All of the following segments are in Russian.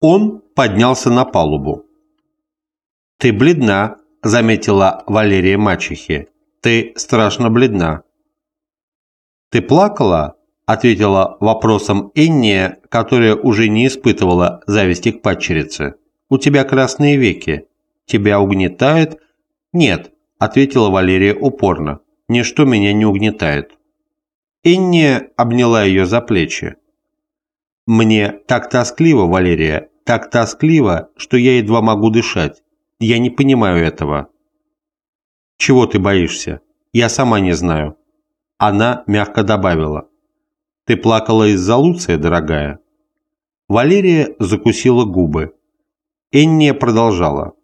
Он поднялся на палубу. «Ты бледна», — заметила Валерия мачехи. «Ты страшно бледна». «Ты плакала?» — ответила вопросом Энния, которая уже не испытывала зависти к падчерице. «У тебя красные веки. Тебя угнетает?» «Нет», — ответила Валерия упорно. «Ничто меня не угнетает». Энния обняла ее за плечи. «Мне так тоскливо, Валерия, так тоскливо, что я едва могу дышать. Я не понимаю этого». «Чего ты боишься? Я сама не знаю». Она мягко добавила. «Ты плакала из-за Луция, дорогая?» Валерия закусила губы. Энния продолжала.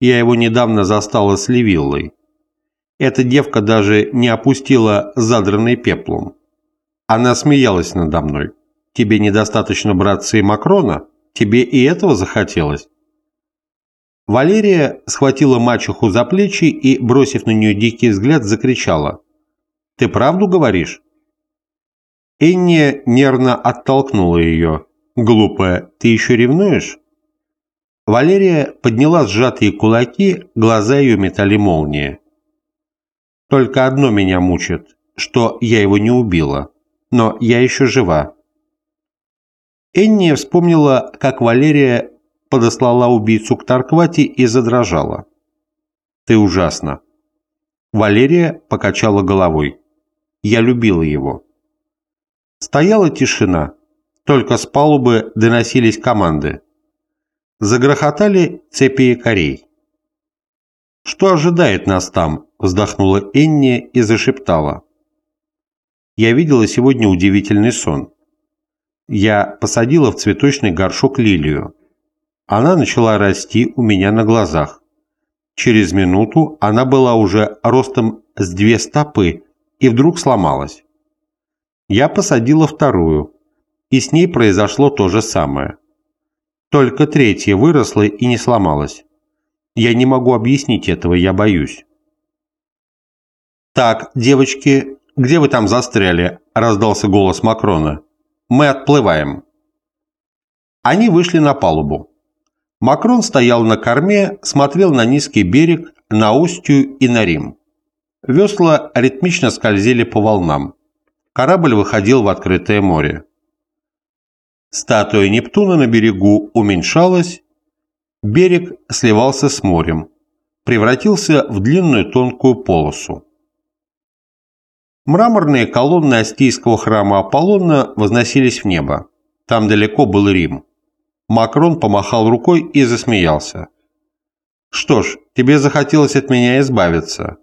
«Я его недавно застала с Левиллой. Эта девка даже не опустила задранный пеплом. Она смеялась надо мной. Тебе недостаточно братца и Макрона? Тебе и этого захотелось? Валерия схватила мачеху за плечи и, бросив на нее дикий взгляд, закричала. «Ты правду говоришь?» Энни нервно оттолкнула ее. «Глупая, ты еще ревнуешь?» Валерия подняла сжатые кулаки, глаза ее метали молнии. Только одно меня мучит, что я его не убила. Но я еще жива. Энни вспомнила, как Валерия подослала убийцу к Тарквати и задрожала. «Ты ужасна». Валерия покачала головой. «Я любила его». Стояла тишина, только с палубы доносились команды. Загрохотали цепи якорей. «Что ожидает нас там?» – вздохнула Энни и зашептала. «Я видела сегодня удивительный сон. Я посадила в цветочный горшок лилию. Она начала расти у меня на глазах. Через минуту она была уже ростом с две стопы и вдруг сломалась. Я посадила вторую, и с ней произошло то же самое. Только третья выросла и не сломалась. Я не могу объяснить этого, я боюсь. «Так, девочки, где вы там застряли?» – раздался голос Макрона. «Мы отплываем». Они вышли на палубу. Макрон стоял на корме, смотрел на низкий берег, на Устью и на Рим. Весла ритмично скользили по волнам. Корабль выходил в открытое море. Статуя Нептуна на берегу уменьшалась, Берег сливался с морем, превратился в длинную тонкую полосу. Мраморные колонны Астийского храма Аполлона возносились в небо. Там далеко был Рим. Макрон помахал рукой и засмеялся. «Что ж, тебе захотелось от меня избавиться.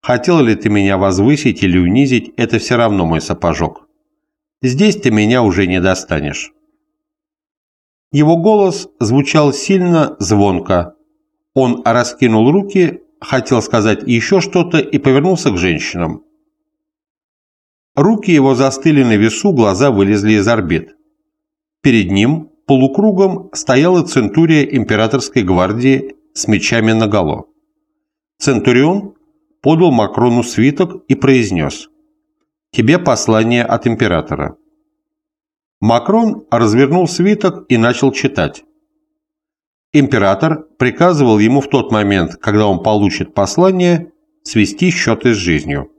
Хотел ли ты меня возвысить или унизить, это все равно мой сапожок. Здесь ты меня уже не достанешь». Его голос звучал сильно звонко. Он раскинул руки, хотел сказать еще что-то и повернулся к женщинам. Руки его застыли на весу, глаза вылезли из орбит. Перед ним полукругом стояла центурия императорской гвардии с мечами наголо. Центурион подал Макрону свиток и произнес «Тебе послание от императора». Макрон развернул свиток и начал читать. Император приказывал ему в тот момент, когда он получит послание, свести счеты с жизнью.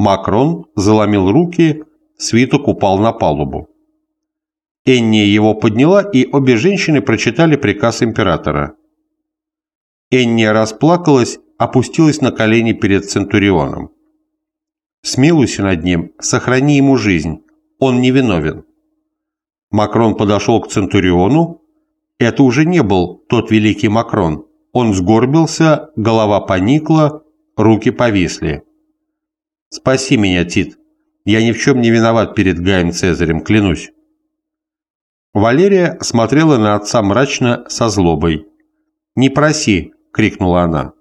Макрон заломил руки, свиток упал на палубу. Энни его подняла, и обе женщины прочитали приказ императора. Энни расплакалась, опустилась на колени перед Центурионом. «Смилуйся над ним, сохрани ему жизнь, он невиновен». Макрон подошел к Центуриону. Это уже не был тот великий Макрон. Он сгорбился, голова поникла, руки повисли. «Спаси меня, Тит. Я ни в чем не виноват перед Гаем Цезарем, клянусь». Валерия смотрела на отца мрачно, со злобой. «Не проси!» — крикнула она.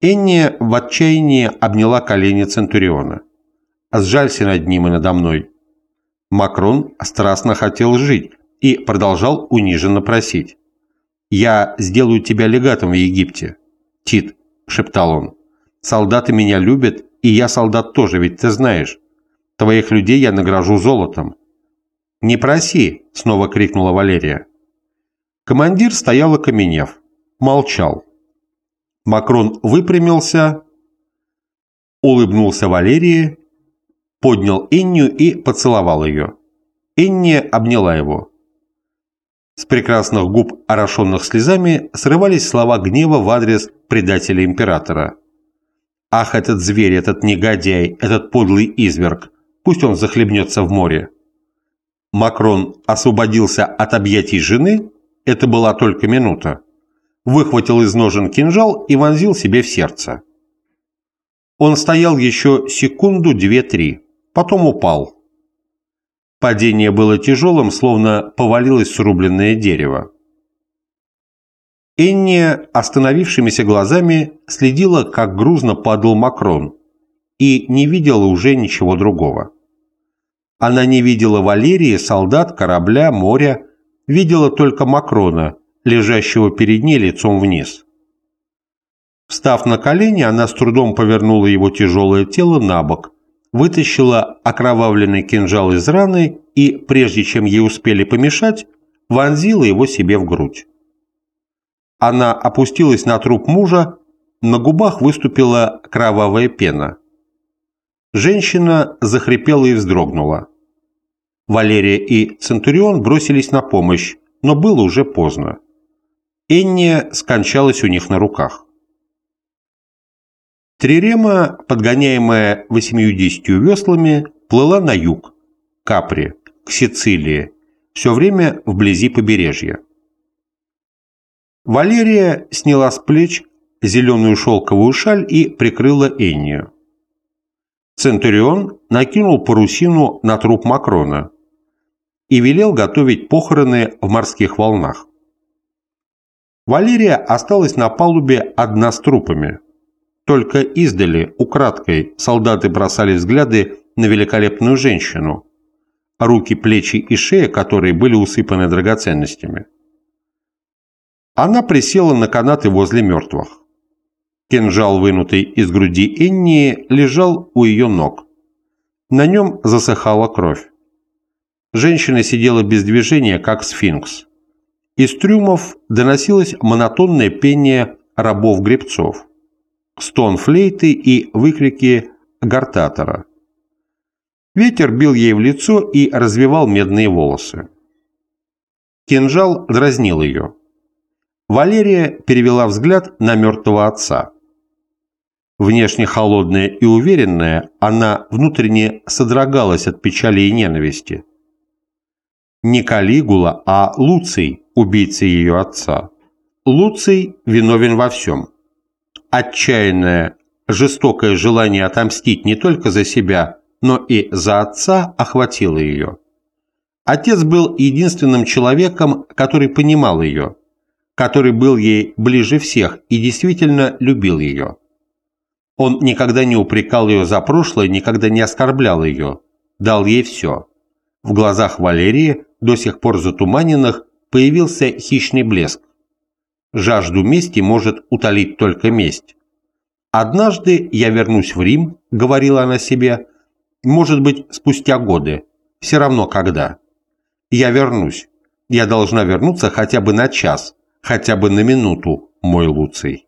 Энни в отчаянии обняла колени Центуриона. «Сжалься над ним и надо мной. Макрон страстно хотел жить и продолжал униженно просить. «Я сделаю тебя легатом в Египте». «Тит», — шептал он, — «солдаты меня любят, и я солдат тоже, ведь ты знаешь. Твоих людей я награжу золотом». «Не проси!» – снова крикнула Валерия. Командир стоял окаменев, молчал. Макрон выпрямился, улыбнулся Валерии, поднял Иннию и поцеловал ее. Инния обняла его. С прекрасных губ, орошенных слезами, срывались слова гнева в адрес предателя императора. «Ах, этот зверь, этот негодяй, этот подлый изверг! Пусть он захлебнется в море!» Макрон освободился от объятий жены, это была только минута, выхватил из ножен кинжал и вонзил себе в сердце. Он стоял еще секунду, две-три, потом упал. Падение было тяжелым, словно повалилось срубленное дерево. Энни остановившимися глазами следила, как грузно падал Макрон, и не видела уже ничего другого. Она не видела Валерии, солдат, корабля, моря, видела только Макрона, лежащего перед ней лицом вниз. Встав на колени, она с трудом повернула его тяжелое тело на бок, вытащила окровавленный кинжал из раны и, прежде чем ей успели помешать, вонзила его себе в грудь. Она опустилась на труп мужа, на губах выступила кровавая пена. Женщина захрипела и вздрогнула. Валерия и Центурион бросились на помощь, но было уже поздно. Энния скончалась у них на руках. Трирема, подгоняемая восемью-десятью веслами, плыла на юг, к Капри, к Сицилии, все время вблизи побережья. Валерия сняла с плеч зеленую шелковую шаль и прикрыла Эннию. Центурион накинул парусину на труп Макрона и велел готовить похороны в морских волнах. Валерия осталась на палубе одна с трупами. Только издали, украдкой, солдаты бросали взгляды на великолепную женщину, руки, плечи и шея которой были усыпаны драгоценностями. Она присела на канаты возле мертвых. Кинжал, вынутый из груди Эннии, лежал у ее ног. На нем засыхала кровь. Женщина сидела без движения, как сфинкс. Из трюмов доносилось монотонное пение рабов-гребцов, стон флейты и выкрики гортатора. Ветер бил ей в лицо и развивал медные волосы. Кинжал дразнил ее. Валерия перевела взгляд на мертвого отца. Внешне холодная и уверенная, она внутренне содрогалась от печали и ненависти. Не Калигула, а Луций, убийца ее отца. Луций виновен во всем. Отчаянное, жестокое желание отомстить не только за себя, но и за отца охватило ее. Отец был единственным человеком, который понимал ее, который был ей ближе всех и действительно любил ее. Он никогда не упрекал ее за прошлое, никогда не оскорблял ее, дал ей все. В глазах Валерии, до сих пор затуманенных, появился хищный блеск. Жажду мести может утолить только месть. «Однажды я вернусь в Рим», — говорила она себе, — «может быть, спустя годы, все равно когда. Я вернусь. Я должна вернуться хотя бы на час, хотя бы на минуту, мой Луций».